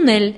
túnel.